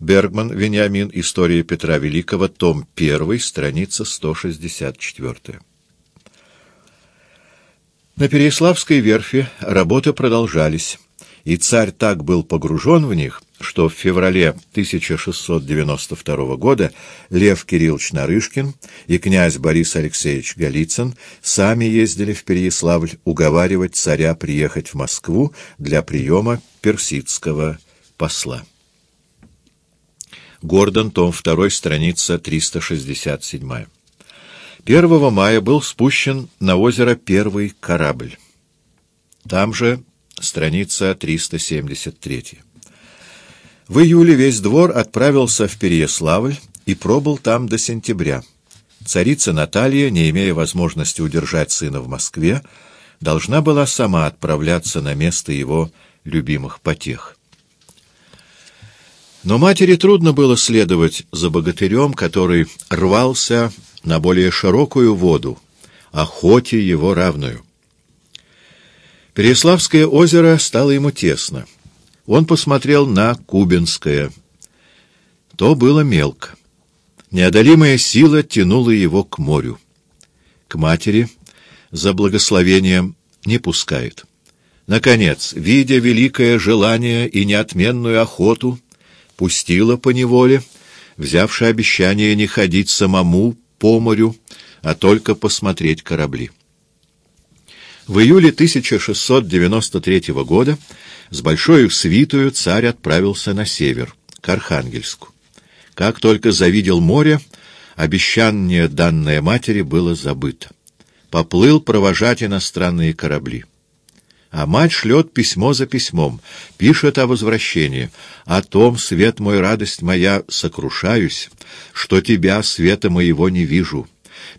Бергман, Вениамин, История Петра Великого, том 1, страница 164. На Переяславской верфи работы продолжались, и царь так был погружен в них, что в феврале 1692 года Лев Кириллович Нарышкин и князь Борис Алексеевич Голицын сами ездили в Переяславль уговаривать царя приехать в Москву для приема персидского посла. Гордон, том 2, страница 367. 1 мая был спущен на озеро первый корабль. Там же страница 373. В июле весь двор отправился в Переяславль и пробыл там до сентября. Царица Наталья, не имея возможности удержать сына в Москве, должна была сама отправляться на место его любимых потех. Но матери трудно было следовать за богатырем, который рвался на более широкую воду, охоте его равную. Переславское озеро стало ему тесно. Он посмотрел на Кубинское. То было мелко. Неодолимая сила тянула его к морю. К матери за благословением не пускает. Наконец, видя великое желание и неотменную охоту, пустила по неволе, взявши обещание не ходить самому по морю, а только посмотреть корабли. В июле 1693 года с большой свитою царь отправился на север, к Архангельску. Как только завидел море, обещание, данное матери, было забыто. Поплыл провожать иностранные корабли. А мать шлет письмо за письмом, пишет о возвращении, о том, свет мой, радость моя, сокрушаюсь, что тебя, света моего, не вижу.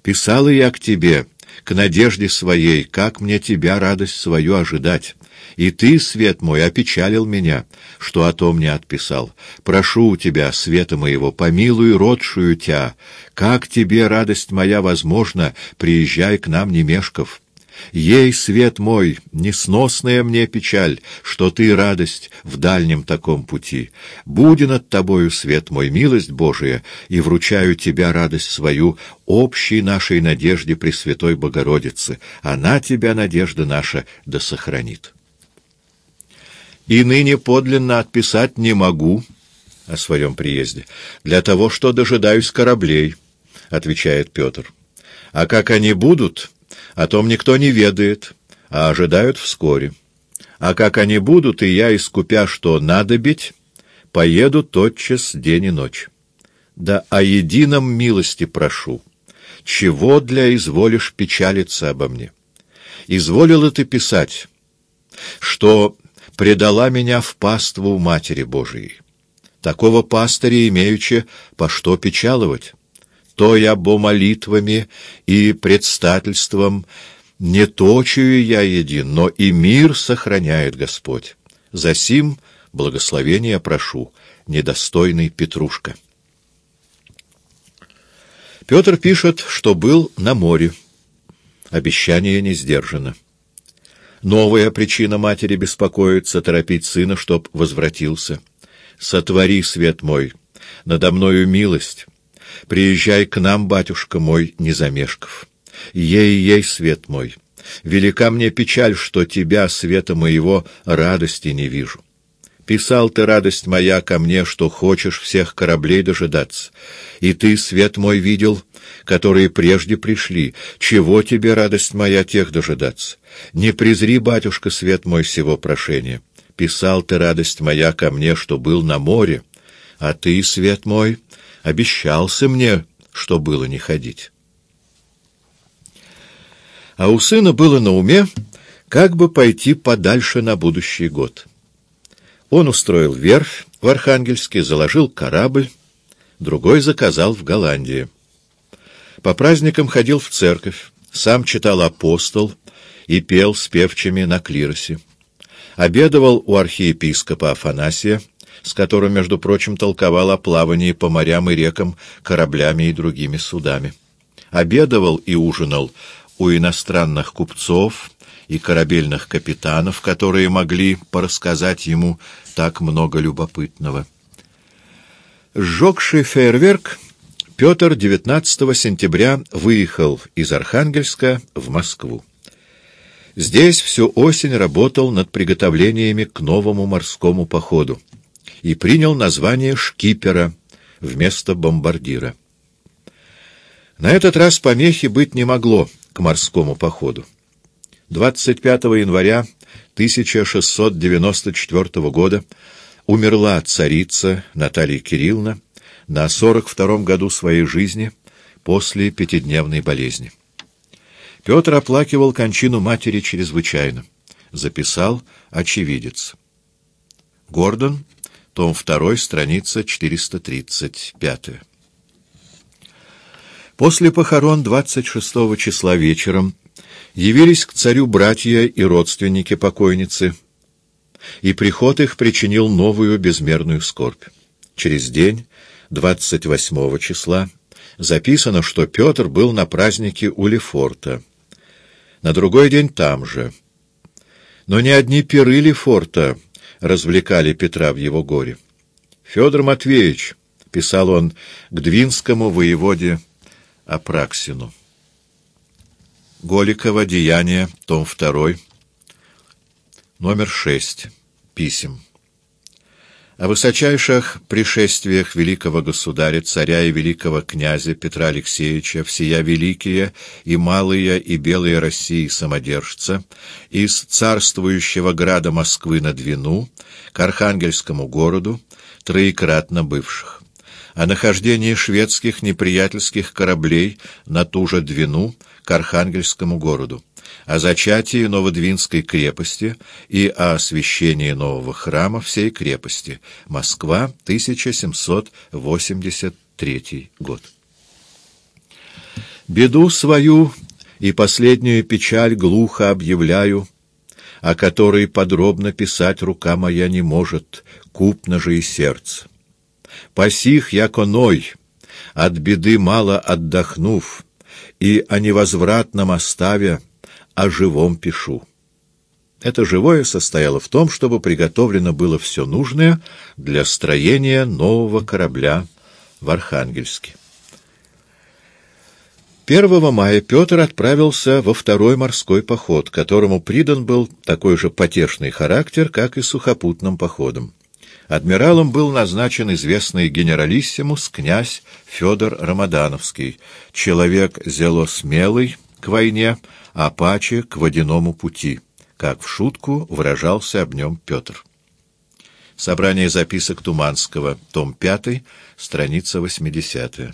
Писала я к тебе, к надежде своей, как мне тебя, радость свою, ожидать. И ты, свет мой, опечалил меня, что о том не отписал. Прошу у тебя, света моего, помилуй родшую тебя. Как тебе, радость моя, возможно, приезжай к нам, не мешков. Ей, свет мой, несносная мне печаль, что ты, радость, в дальнем таком пути. Буди над тобою, свет мой, милость Божия, и вручаю тебя, радость свою, общей нашей надежде Пресвятой Богородицы. Она тебя, надежда наша, да сохранит и ныне подлинно отписать не могу о своем приезде, для того, что дожидаюсь кораблей, — отвечает Петр. А как они будут, о том никто не ведает, а ожидают вскоре. А как они будут, и я, искупя, что надо бить, поеду тотчас день и ночь. Да о едином милости прошу. Чего для изволишь печалиться обо мне? Изволила ты писать, что предала меня в паству Матери Божией. Такого пастыря имеючи, по что печаловать? То я бо молитвами и предстательством не точую я един, но и мир сохраняет Господь. Засим благословения прошу, недостойный Петрушка. Петр пишет, что был на море. Обещание не сдержано. Новая причина матери беспокоиться, торопить сына, чтоб возвратился. «Сотвори, свет мой, надо мною милость. Приезжай к нам, батюшка мой, незамешков. Ей-ей, свет мой, велика мне печаль, что тебя, света моего, радости не вижу. Писал ты, радость моя, ко мне, что хочешь всех кораблей дожидаться. И ты, свет мой, видел, которые прежде пришли. Чего тебе, радость моя, тех дожидаться? Не презри, батюшка, свет мой, сего прошения. Писал ты, радость моя, ко мне, что был на море, а ты, свет мой, обещался мне, что было не ходить. А у сына было на уме, как бы пойти подальше на будущий год. Он устроил верфь в Архангельске, заложил корабль, другой заказал в Голландии. По праздникам ходил в церковь, сам читал апостол и пел с певчими на клиросе. Обедовал у архиепископа Афанасия, с которым, между прочим, толковал о плавании по морям и рекам, кораблями и другими судами. Обедовал и ужинал у иностранных купцов и корабельных капитанов, которые могли порассказать ему так много любопытного. Сжегший фейерверк, Петр 19 сентября выехал из Архангельска в Москву. Здесь всю осень работал над приготовлениями к новому морскому походу и принял название шкипера вместо бомбардира. На этот раз помехи быть не могло к морскому походу. 25 января 1694 года умерла царица Наталья Кирилловна на 42-м году своей жизни после пятидневной болезни. Петр оплакивал кончину матери чрезвычайно. Записал очевидец. Гордон, том 2, страница 435. После похорон 26 числа вечером явились к царю братья и родственники покойницы, и приход их причинил новую безмерную скорбь. Через день, 28 числа, записано, что Петр был на празднике у Лефорта. На другой день там же. Но не одни пиры Лефорта развлекали Петра в его горе. Федор Матвеевич, писал он к двинскому воеводе Апраксину. Голикова, Деяние, том 2, номер 6, писем. О высочайших пришествиях великого государя, царя и великого князя Петра Алексеевича, всея великие и малые и белые России самодержца, из царствующего града Москвы на Двину к Архангельскому городу, троекратно бывших. О нахождении шведских неприятельских кораблей на ту же Двину к Архангельскому городу, о зачатии Новодвинской крепости и о освящении нового храма всей крепости. Москва, 1783 год. Беду свою и последнюю печаль глухо объявляю, о которой подробно писать рука моя не может, купно же и сердце. Пасих, яко ной, от беды мало отдохнув, и о невозвратном оставе, о живом пишу. Это живое состояло в том, чтобы приготовлено было все нужное для строения нового корабля в Архангельске. 1 мая Петр отправился во второй морской поход, которому придан был такой же потешный характер, как и сухопутным походом. Адмиралом был назначен известный генералиссимус князь Федор Рамадановский, человек зелосмелый к войне, а паче к водяному пути, как в шутку выражался об нем Петр. Собрание записок Туманского, том 5, страница 80.